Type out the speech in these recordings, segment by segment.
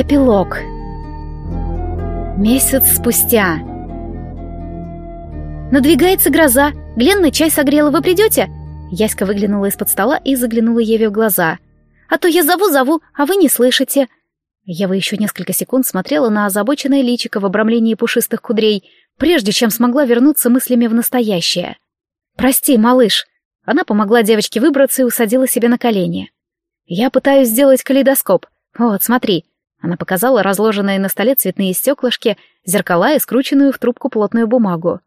Эпилог. Месяц спустя. Надвигается гроза. Гленна чай согрела, вы придете? Яська выглянула из-под стола и заглянула Еве в глаза. А то я зову-зову, а вы не слышите. Ева еще несколько секунд смотрела на озабоченное личико в обрамлении пушистых кудрей, прежде чем смогла вернуться мыслями в настоящее. «Прости, малыш». Она помогла девочке выбраться и усадила себе на колени. «Я пытаюсь сделать калейдоскоп. Вот, смотри, она показала разложенные на столе цветные стеклышки, зеркала и скрученную в трубку плотную бумагу.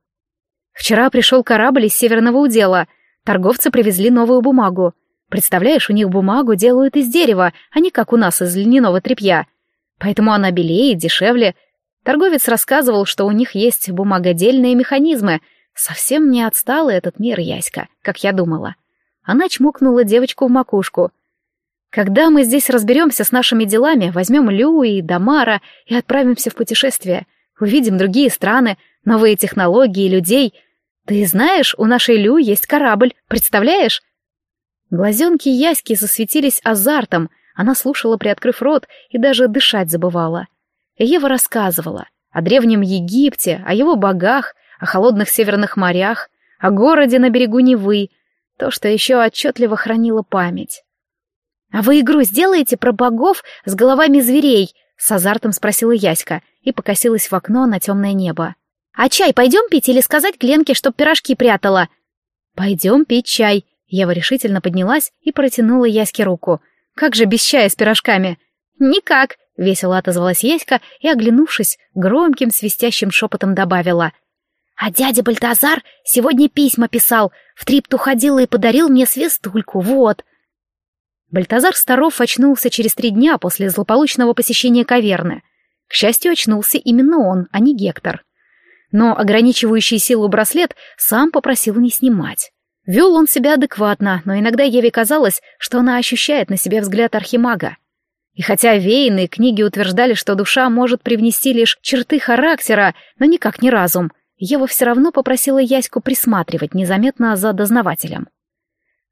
«Вчера пришел корабль из Северного удела. Торговцы привезли новую бумагу. Представляешь, у них бумагу делают из дерева, а не как у нас из льняного тряпья. Поэтому она белее, дешевле. Торговец рассказывал, что у них есть бумагодельные механизмы. Совсем не отсталый этот мир, Яська, как я думала. Она чмокнула девочку в макушку — когда мы здесь разберемся с нашими делами, возьмем Лю и Дамара и отправимся в путешествие. Увидим другие страны, новые технологии, людей. Ты знаешь, у нашей Лю есть корабль, представляешь? Глазенки Яськи засветились азартом, она слушала, приоткрыв рот, и даже дышать забывала. Ева рассказывала о древнем Египте, о его богах, о холодных северных морях, о городе на берегу Невы, то, что еще отчетливо хранило память. «А вы игру сделаете про богов с головами зверей?» — с азартом спросила Яська и покосилась в окно на темное небо. «А чай пойдем пить или сказать Гленке, чтоб пирожки прятала?» «Пойдем пить чай», — Ева решительно поднялась и протянула Яське руку. «Как же без чая с пирожками?» «Никак», — весело отозвалась Яська и, оглянувшись, громким свистящим шепотом добавила. «А дядя Бальтазар сегодня письма писал, в трипту ходил и подарил мне свистульку, вот». Бальтазар Старов очнулся через три дня после злополучного посещения каверны. К счастью, очнулся именно он, а не Гектор. Но ограничивающий силу браслет сам попросил не снимать. Вел он себя адекватно, но иногда Еве казалось, что она ощущает на себе взгляд архимага. И хотя веяны книги утверждали, что душа может привнести лишь черты характера, но никак не разум, Ева все равно попросила Яську присматривать незаметно за дознавателем.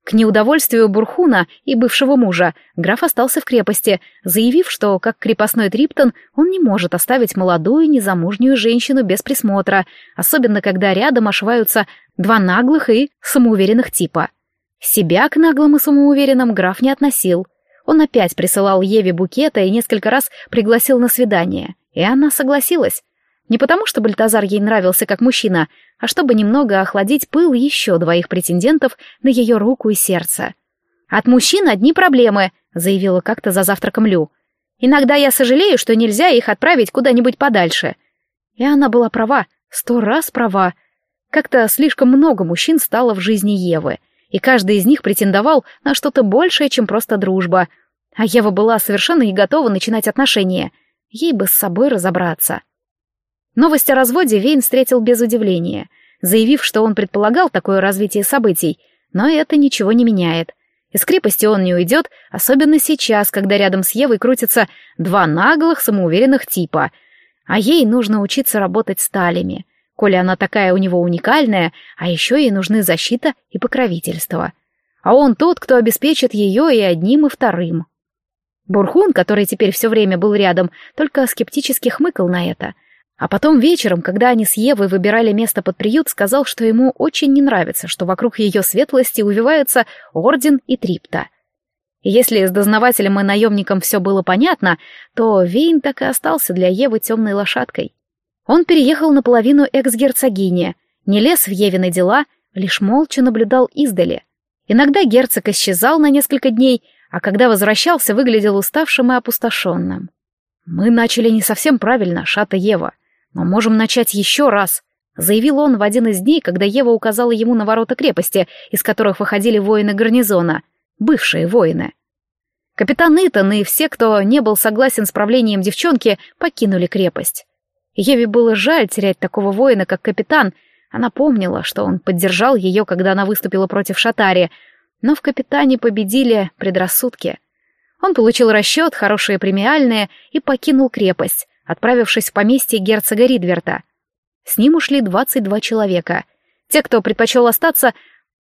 К неудовольствию Бурхуна и бывшего мужа граф остался в крепости, заявив, что, как крепостной Триптон, он не может оставить молодую незамужнюю женщину без присмотра, особенно когда рядом ошиваются два наглых и самоуверенных типа. Себя к наглым и самоуверенным граф не относил. Он опять присылал Еве букета и несколько раз пригласил на свидание, и она согласилась. Не потому, что Бальтазар ей нравился как мужчина, а чтобы немного охладить пыл еще двоих претендентов на ее руку и сердце. «От мужчин одни проблемы», — заявила как-то за завтраком Лю. «Иногда я сожалею, что нельзя их отправить куда-нибудь подальше». И она была права, сто раз права. Как-то слишком много мужчин стало в жизни Евы, и каждый из них претендовал на что-то большее, чем просто дружба. А Ева была совершенно не готова начинать отношения. Ей бы с собой разобраться. Новость о разводе Вейн встретил без удивления, заявив, что он предполагал такое развитие событий, но это ничего не меняет. Из крепости он не уйдет, особенно сейчас, когда рядом с Евой крутятся два наглых, самоуверенных типа. А ей нужно учиться работать с талями. Коли она такая у него уникальная, а еще ей нужны защита и покровительство. А он тот, кто обеспечит ее и одним, и вторым. Бурхун, который теперь все время был рядом, только скептически хмыкал на это — а потом вечером, когда они с Евой выбирали место под приют, сказал, что ему очень не нравится, что вокруг ее светлости увиваются Орден и Трипта. Если с дознавателем и наемником все было понятно, то Вейн так и остался для Евы темной лошадкой. Он переехал наполовину экс-герцогини, не лез в Евины дела, лишь молча наблюдал издали. Иногда герцог исчезал на несколько дней, а когда возвращался, выглядел уставшим и опустошенным. «Мы начали не совсем правильно, Шата Ева», «Мы можем начать еще раз», — заявил он в один из дней, когда Ева указала ему на ворота крепости, из которых выходили воины гарнизона, бывшие воины. Капитан Итан и все, кто не был согласен с правлением девчонки, покинули крепость. Еве было жаль терять такого воина, как капитан. Она помнила, что он поддержал ее, когда она выступила против Шатари, но в капитане победили предрассудки. Он получил расчет, хорошие премиальные, и покинул крепость, отправившись в поместье герцога Ридверта. С ним ушли 22 человека. Те, кто предпочел остаться,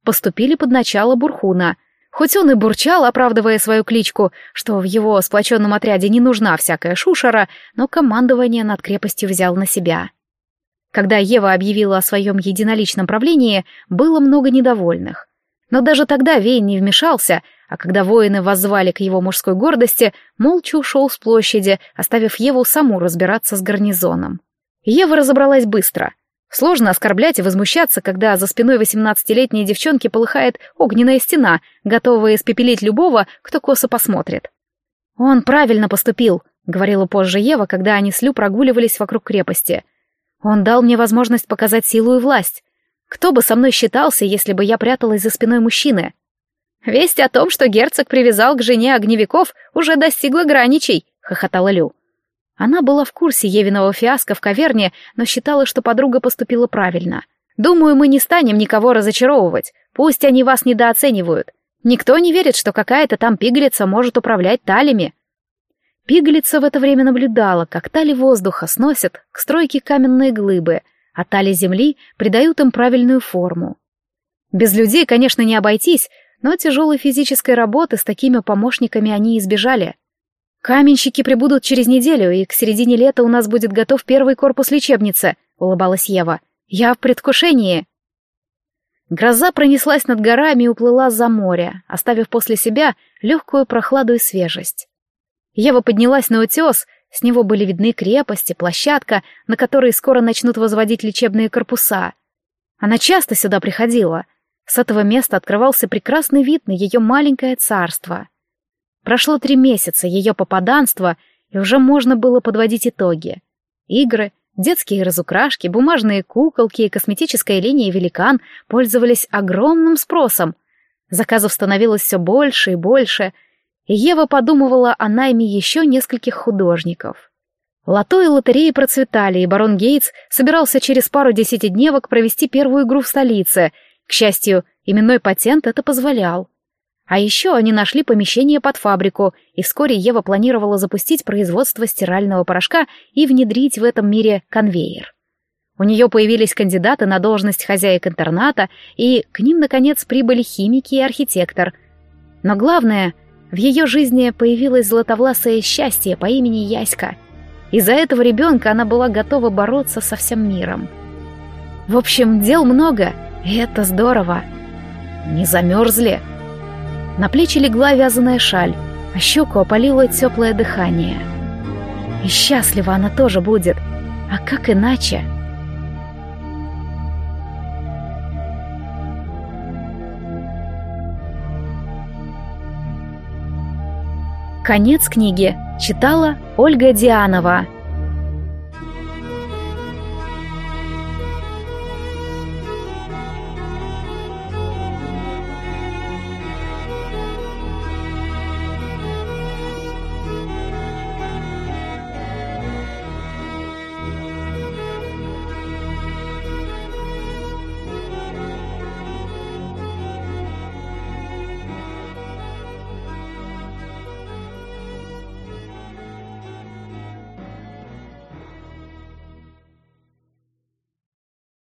поступили под начало Бурхуна. Хоть он и бурчал, оправдывая свою кличку, что в его сплоченном отряде не нужна всякая шушера, но командование над крепостью взял на себя. Когда Ева объявила о своем единоличном правлении, было много недовольных. Но даже тогда Вейн не вмешался, а когда воины воззвали к его мужской гордости, молча ушел с площади, оставив Еву саму разбираться с гарнизоном. Ева разобралась быстро. Сложно оскорблять и возмущаться, когда за спиной восемнадцатилетней девчонки полыхает огненная стена, готовая испепелить любого, кто косо посмотрит. «Он правильно поступил», — говорила позже Ева, когда они с Лю прогуливались вокруг крепости. «Он дал мне возможность показать силу и власть. Кто бы со мной считался, если бы я пряталась за спиной мужчины?» «Весть о том, что герцог привязал к жене огневиков, уже достигла граничей», — хохотала Лю. Она была в курсе Евиного фиаско в каверне, но считала, что подруга поступила правильно. «Думаю, мы не станем никого разочаровывать. Пусть они вас недооценивают. Никто не верит, что какая-то там пигалица может управлять талями». Пигалица в это время наблюдала, как тали воздуха сносят к стройке каменные глыбы, а тали земли придают им правильную форму. Без людей, конечно, не обойтись, но тяжелой физической работы с такими помощниками они избежали. «Каменщики прибудут через неделю, и к середине лета у нас будет готов первый корпус лечебницы», — улыбалась Ева. «Я в предвкушении». Гроза пронеслась над горами и уплыла за море, оставив после себя легкую прохладу и свежесть. Ева поднялась на утес, с него были видны крепости, площадка, на которой скоро начнут возводить лечебные корпуса. Она часто сюда приходила. С этого места открывался прекрасный вид на ее маленькое царство — Прошло три месяца ее попаданства, и уже можно было подводить итоги. Игры, детские разукрашки, бумажные куколки и косметическая линия «Великан» пользовались огромным спросом. Заказов становилось все больше и больше, и Ева подумывала о найме еще нескольких художников. Лото и лотереи процветали, и барон Гейтс собирался через пару десятидневок провести первую игру в столице. К счастью, именной патент это позволял. А еще они нашли помещение под фабрику, и вскоре Ева планировала запустить производство стирального порошка и внедрить в этом мире конвейер. У нее появились кандидаты на должность хозяек интерната, и к ним, наконец, прибыли химики и архитектор. Но главное, в ее жизни появилось златовласое счастье по имени Яська. Из-за этого ребенка она была готова бороться со всем миром. В общем, дел много, это здорово. «Не замерзли?» На плечи легла вязаная шаль, а щеку опалило теплое дыхание. И счастлива она тоже будет. А как иначе? Конец книги читала Ольга Дианова.